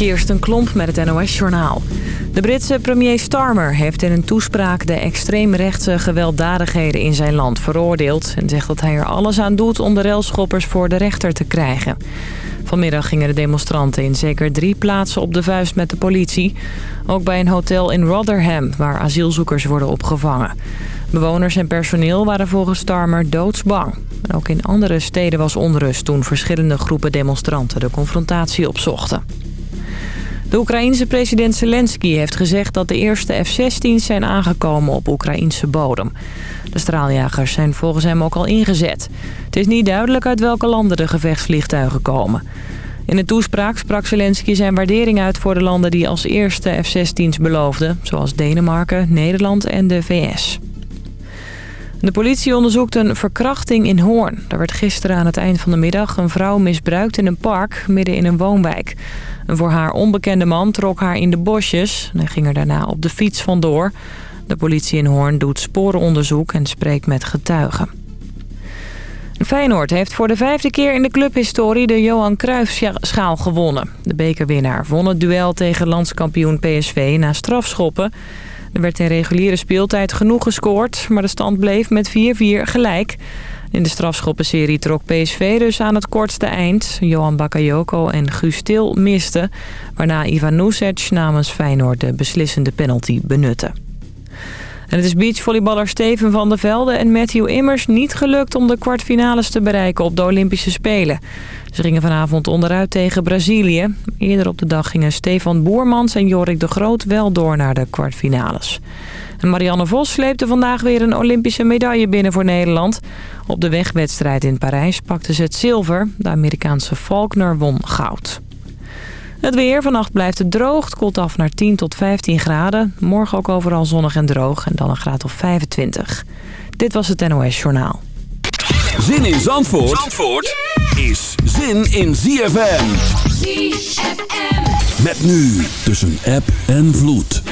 Kirsten Klomp met het NOS-journaal. De Britse premier Starmer heeft in een toespraak de extreemrechtse gewelddadigheden in zijn land veroordeeld... en zegt dat hij er alles aan doet om de railschoppers voor de rechter te krijgen. Vanmiddag gingen de demonstranten in zeker drie plaatsen op de vuist met de politie. Ook bij een hotel in Rotherham, waar asielzoekers worden opgevangen. Bewoners en personeel waren volgens Starmer doodsbang. ook in andere steden was onrust toen verschillende groepen demonstranten de confrontatie opzochten. De Oekraïense president Zelensky heeft gezegd dat de eerste F-16's zijn aangekomen op Oekraïense bodem. De straaljagers zijn volgens hem ook al ingezet. Het is niet duidelijk uit welke landen de gevechtsvliegtuigen komen. In een toespraak sprak Zelensky zijn waardering uit voor de landen die als eerste F-16's beloofden... zoals Denemarken, Nederland en de VS. De politie onderzoekt een verkrachting in Hoorn. Daar werd gisteren aan het eind van de middag een vrouw misbruikt in een park midden in een woonwijk. Een voor haar onbekende man trok haar in de bosjes en ging er daarna op de fiets vandoor. De politie in Hoorn doet sporenonderzoek en spreekt met getuigen. Feyenoord heeft voor de vijfde keer in de clubhistorie de Johan Cruijffschaal gewonnen. De bekerwinnaar won het duel tegen landskampioen PSV na strafschoppen. Er werd in reguliere speeltijd genoeg gescoord, maar de stand bleef met 4-4 gelijk. In de strafschoppenserie trok PSV dus aan het kortste eind. Johan Bakayoko en Guus Til misten, waarna Ivan Nusic namens Feyenoord de beslissende penalty benutte. En het is beachvolleyballer Steven van der Velde en Matthew Immers niet gelukt om de kwartfinales te bereiken op de Olympische Spelen. Ze gingen vanavond onderuit tegen Brazilië. Eerder op de dag gingen Stefan Boermans en Jorik de Groot wel door naar de kwartfinales. Marianne Vos sleepte vandaag weer een Olympische medaille binnen voor Nederland. Op de wegwedstrijd in Parijs pakte ze het zilver. De Amerikaanse Faulkner won goud. Het weer. Vannacht blijft het droog. Het koelt af naar 10 tot 15 graden. Morgen ook overal zonnig en droog. En dan een graad of 25. Dit was het NOS Journaal. Zin in Zandvoort, Zandvoort is zin in ZFM. ZFM. Met nu tussen app en vloed.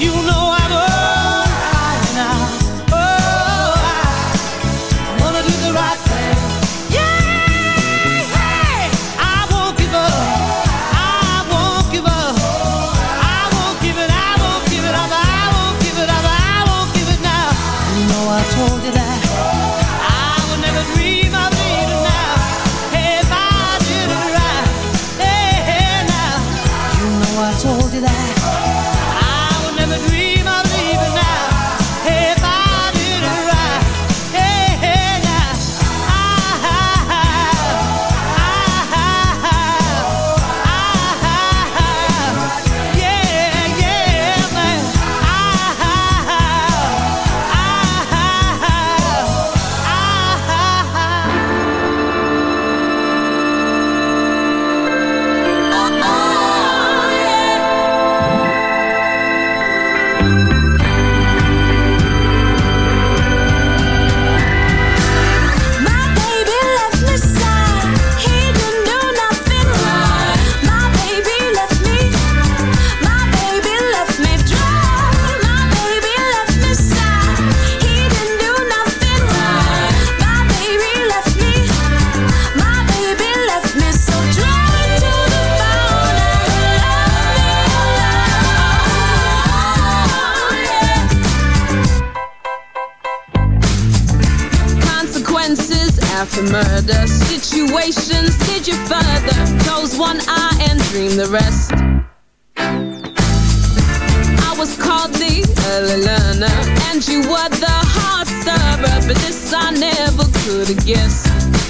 You know. But this I never could have guessed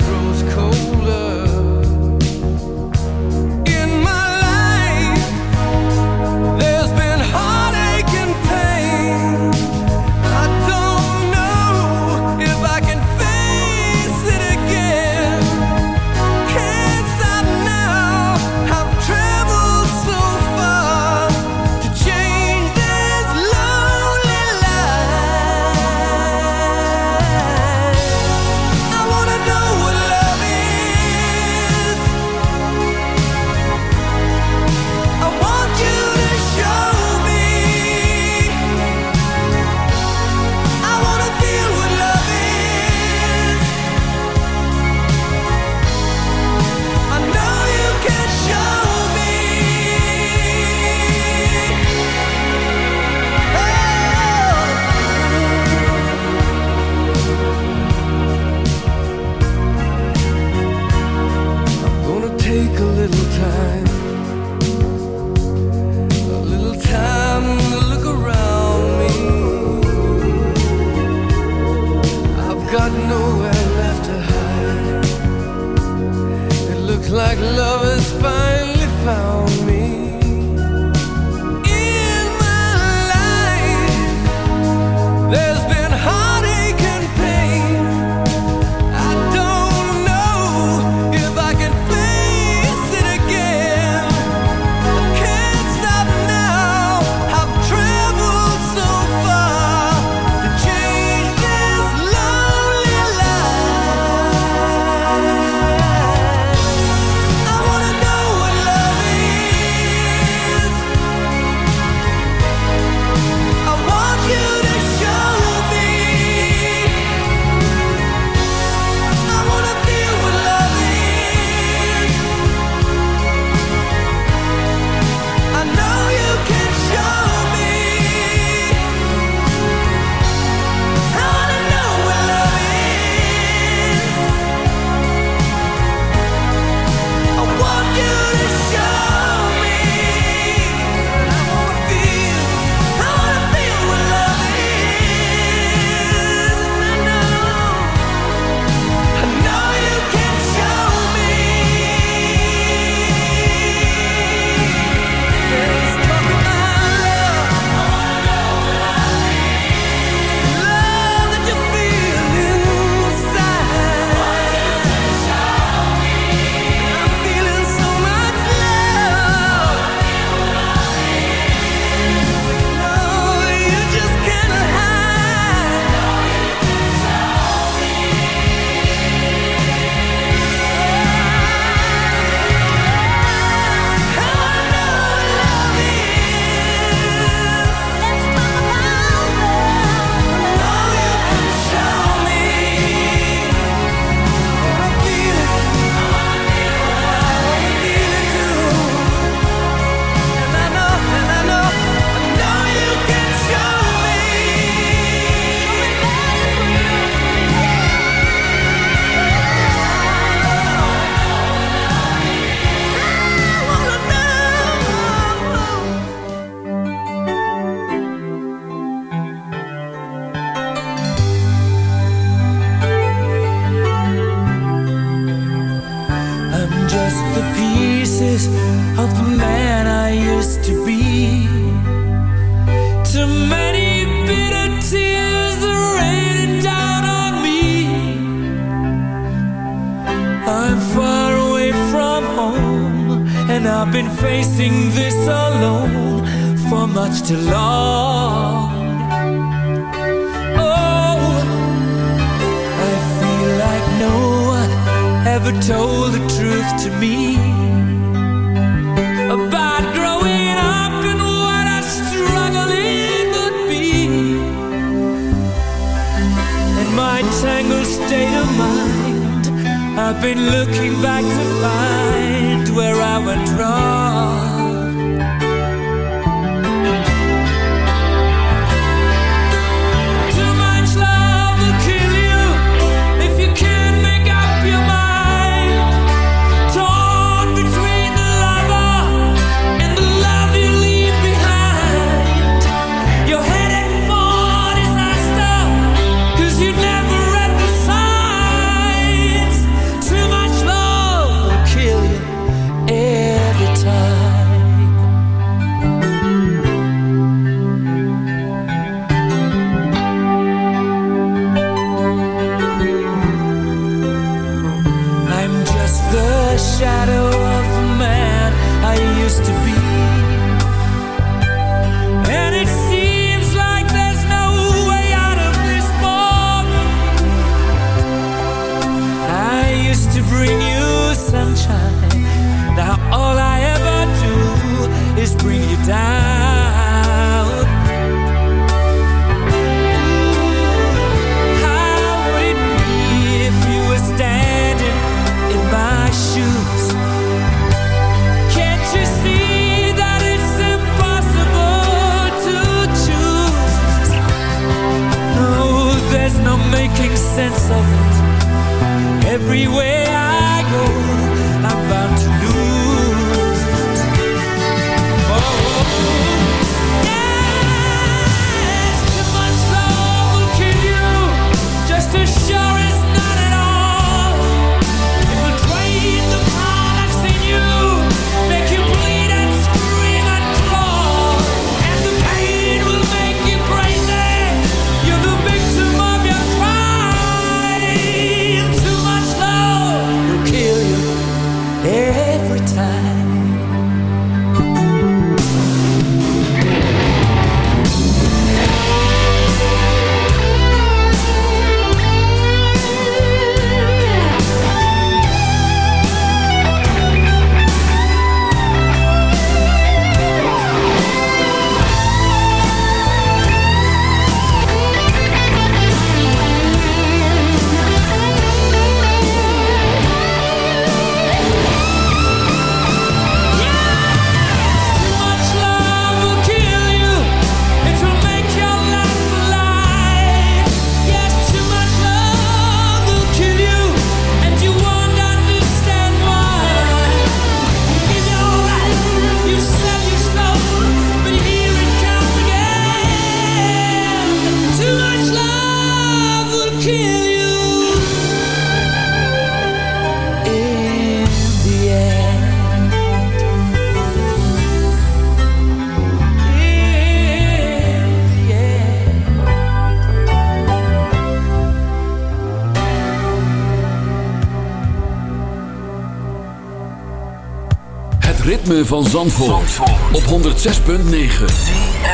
Zandvoort, op 106.9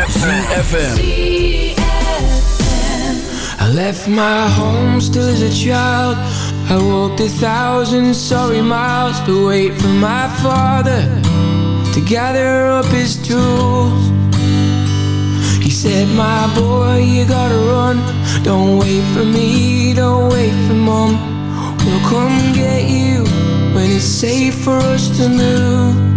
CFM I left my home still as a child. I walked a thousand sorry miles To wait for my father To gather up his tools. He said my boy you gotta run. Don't wait for me, don't wait for mom. We'll come get you When it's safe for us to move.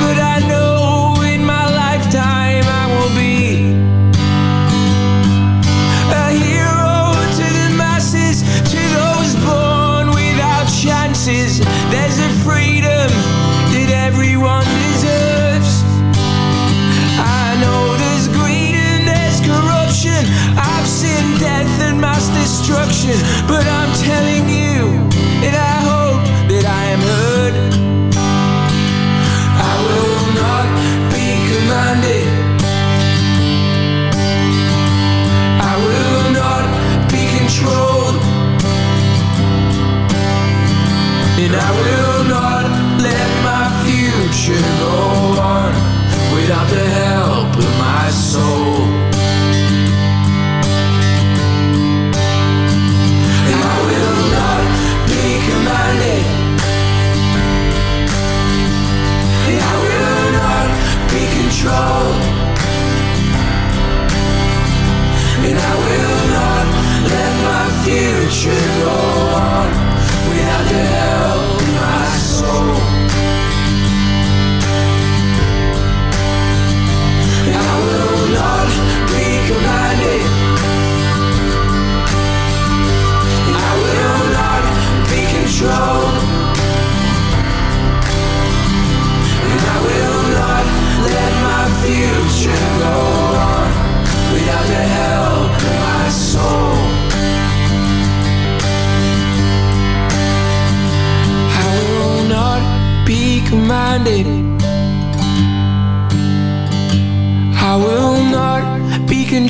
decision, but I'm telling you that I hope that I am heard. I will not be commanded. I will not be controlled. And I will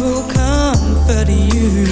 Will comfort you.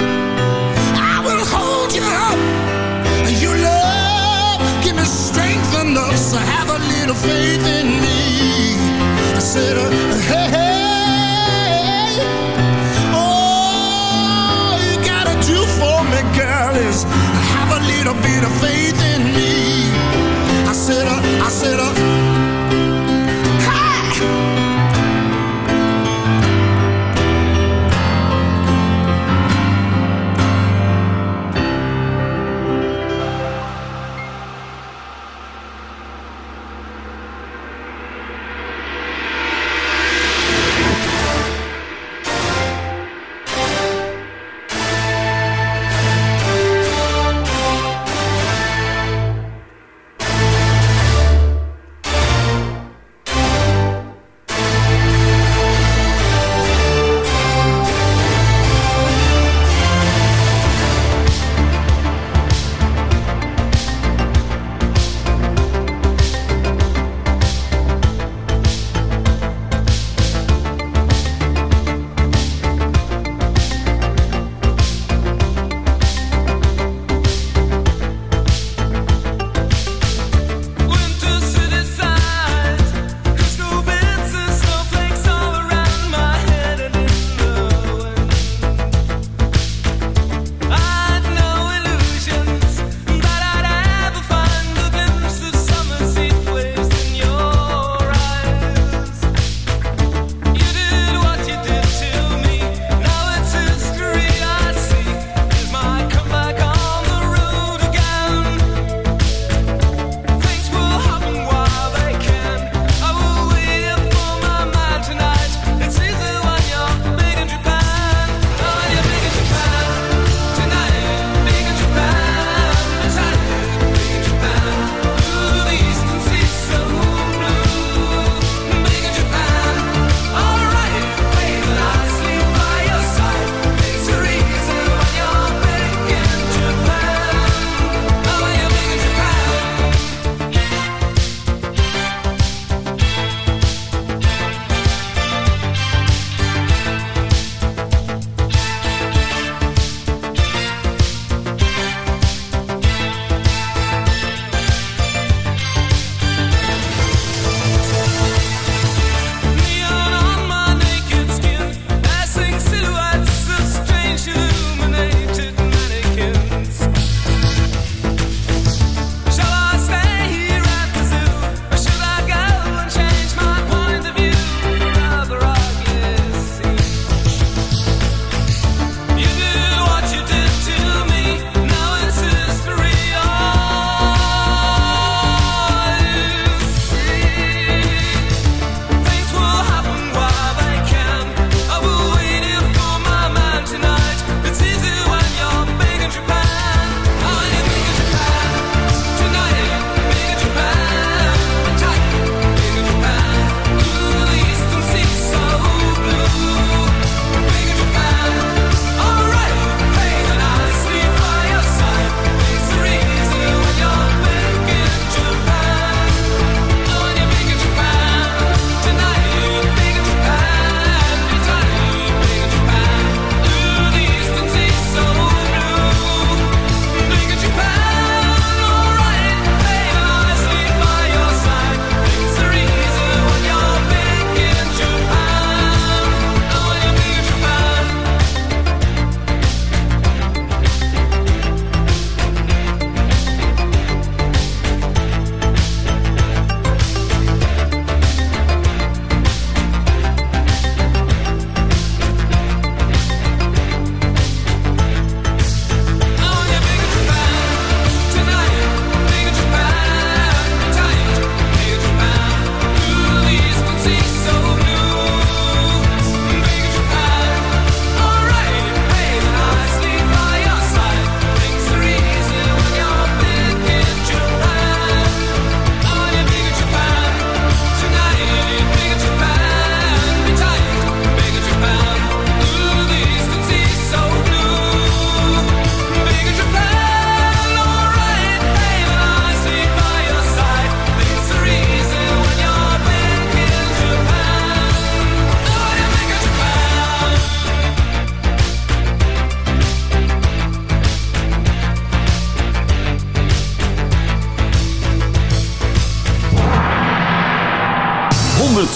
Faith in me. I said, uh, hey, hey, you gotta do for me, girl, is have a little bit of faith in.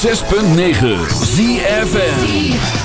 106.9 ZFN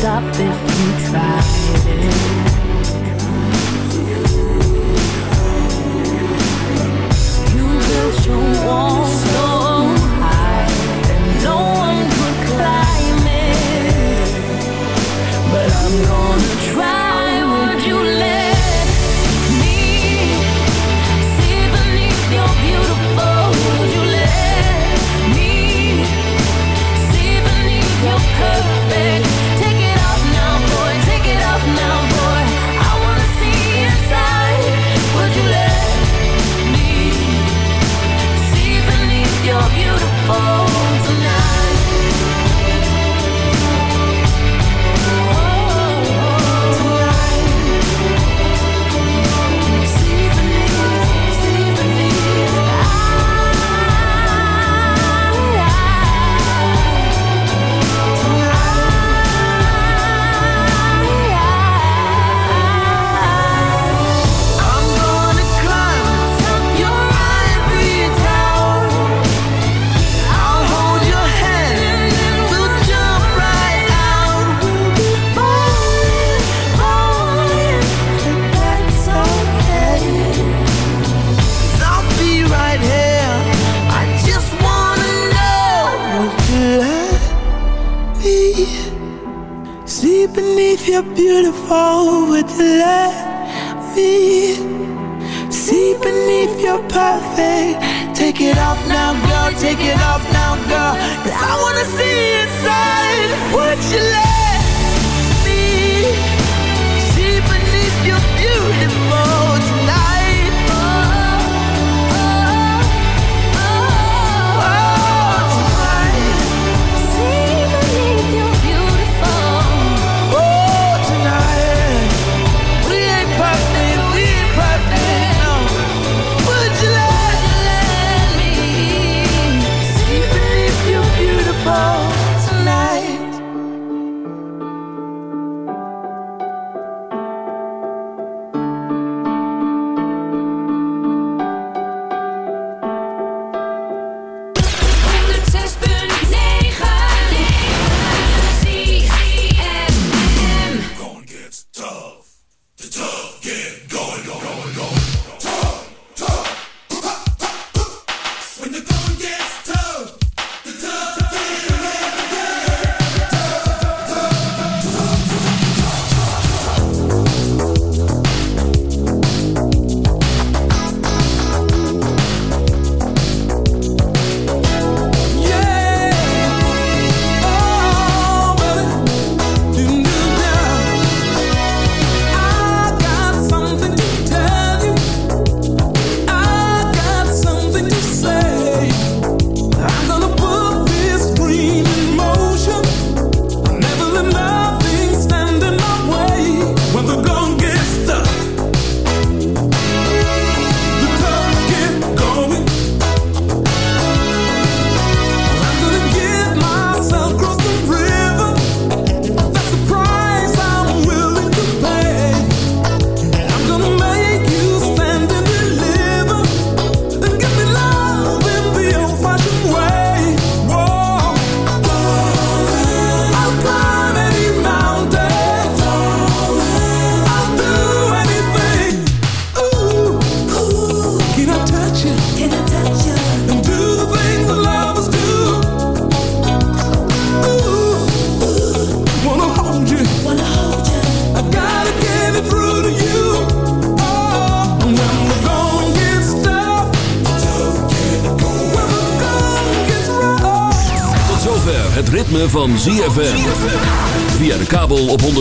stop if you tried it. You built your wall.